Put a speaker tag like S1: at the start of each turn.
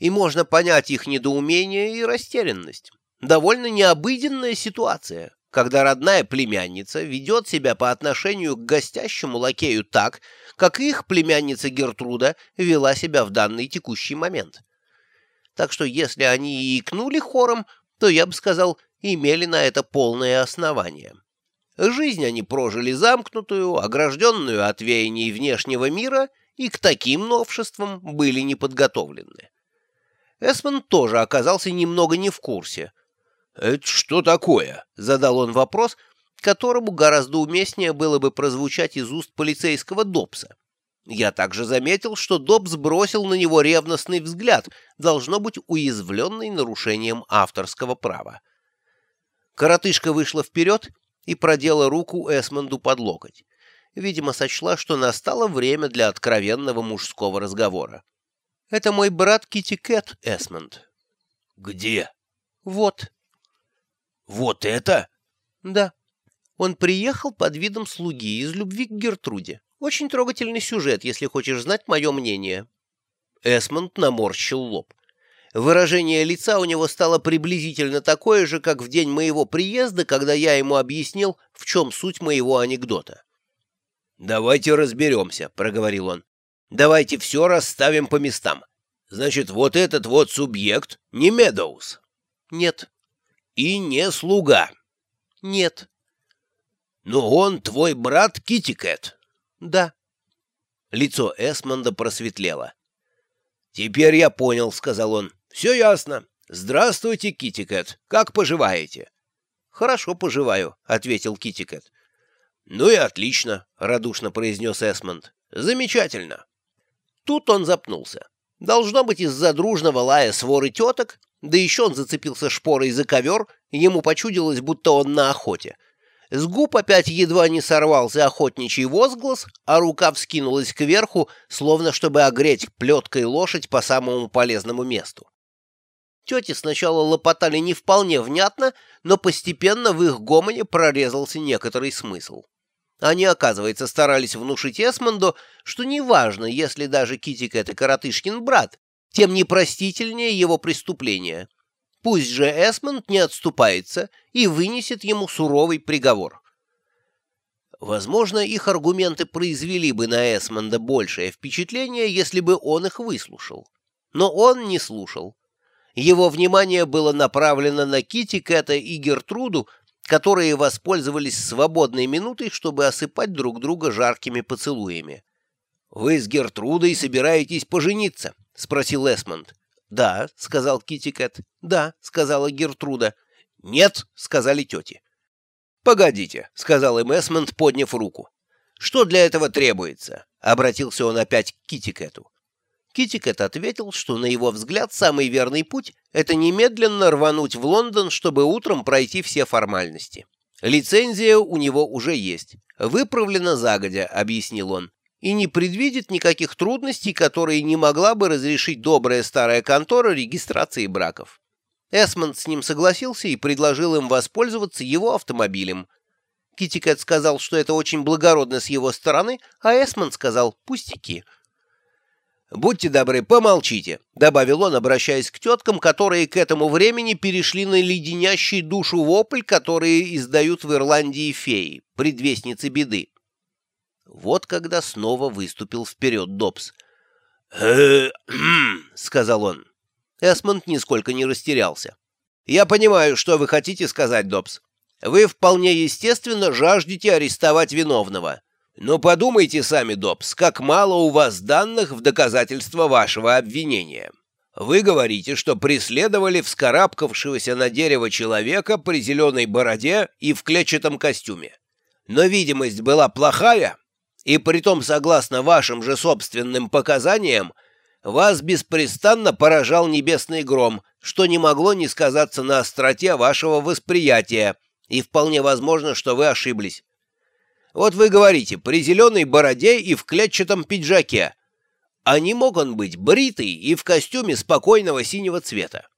S1: и можно понять их недоумение и растерянность. Довольно необыденная ситуация, когда родная племянница ведет себя по отношению к гостящему лакею так, как их племянница Гертруда вела себя в данный текущий момент. Так что если они и икнули хором, то, я бы сказал, имели на это полное основание. Жизнь они прожили замкнутую, огражденную от веяний внешнего мира, и к таким новшествам были не подготовлены. Эсмон тоже оказался немного не в курсе. «Это что такое?» — задал он вопрос, которому гораздо уместнее было бы прозвучать из уст полицейского Добса. Я также заметил, что Добс бросил на него ревностный взгляд, должно быть уязвленный нарушением авторского права. Коротышка вышла вперед и продела руку Эсмонду под локоть. Видимо, сочла, что настало время для откровенного мужского разговора. «Это мой брат Китти Кэт, Эсмонд».
S2: «Где?»
S1: «Вот».
S2: «Вот это?»
S1: «Да. Он приехал под видом слуги из любви к Гертруде. Очень трогательный сюжет, если хочешь знать мое мнение». Эсмонд наморщил лоб. Выражение лица у него стало приблизительно такое же, как в день моего приезда, когда я ему объяснил, в чем суть моего анекдота.
S2: «Давайте разберемся», — проговорил он. «Давайте все расставим по местам. Значит, вот этот вот субъект не Медоуз?»
S1: «Нет».
S2: «И не слуга?»
S1: «Нет».
S2: «Но он твой брат Китикет?»
S1: «Да».
S2: Лицо Эсмонда просветлело. «Теперь я понял», — сказал он. «Все ясно. Здравствуйте, Китикет. Как поживаете?»
S1: «Хорошо поживаю», — ответил Китикет.
S2: «Ну и отлично», — радушно произнес Эсмонд. «Замечательно».
S1: Тут он запнулся. Должно быть из-за дружного лая своры теток, да еще он зацепился шпорой за ковер, ему почудилось, будто он на охоте. С губ опять едва не сорвался охотничий возглас, а рука вскинулась кверху, словно чтобы огреть плеткой лошадь по самому полезному месту. Тети сначала лопотали не вполне внятно, но постепенно в их гомоне прорезался некоторый смысл. Они, оказывается, старались внушить Эсмонду, что неважно, если даже Китик — это коротышкин брат, тем непростительнее его преступление. Пусть же Эсмонд не отступается и вынесет ему суровый приговор. Возможно, их аргументы произвели бы на Эсмонда большее впечатление, если бы он их выслушал. Но он не слушал. Его внимание было направлено на Кити, Кэта и Гертруду, которые воспользовались свободной минутой, чтобы осыпать друг друга жаркими поцелуями. «Вы с Гертрудой собираетесь пожениться?» — спросил Эсмонд. «Да», — сказал Кити Кэт. «Да», — сказала Гертруда. «Нет», — сказали тети. «Погодите», — сказал им Эсмонд, подняв руку. «Что для этого требуется?» — обратился он опять к Кити Кэту. Китикет ответил, что на его взгляд самый верный путь — это немедленно рвануть в Лондон, чтобы утром пройти все формальности. Лицензия у него уже есть. Выправлена загодя, объяснил он, и не предвидит никаких трудностей, которые не могла бы разрешить добрая старая контора регистрации браков. Эсмонд с ним согласился и предложил им воспользоваться его автомобилем. Китикет сказал, что это очень благородно с его стороны, а Эсмонд сказал «пустяки». «Будьте добры, помолчите», — добавил он, обращаясь к теткам, которые к этому времени перешли на леденящий душу вопль, которые издают в Ирландии феи, предвестницы беды. Вот когда снова выступил вперед Добс. сказал он. Эсмонд нисколько не растерялся. «Я понимаю, что вы хотите сказать, Добс. Вы вполне естественно жаждете арестовать виновного. Но подумайте сами, Добс, как мало у вас данных в доказательство вашего обвинения. Вы говорите, что преследовали вскарабкавшегося на дерево человека при зеленой бороде и в клетчатом костюме. Но видимость была плохая, и притом, согласно вашим же собственным показаниям, вас беспрестанно поражал небесный гром, что не могло не сказаться на остроте вашего восприятия, и вполне возможно, что вы ошиблись. Вот вы говорите, при зеленой бороде и в клетчатом пиджаке. А не мог он быть бритый и в костюме спокойного синего цвета?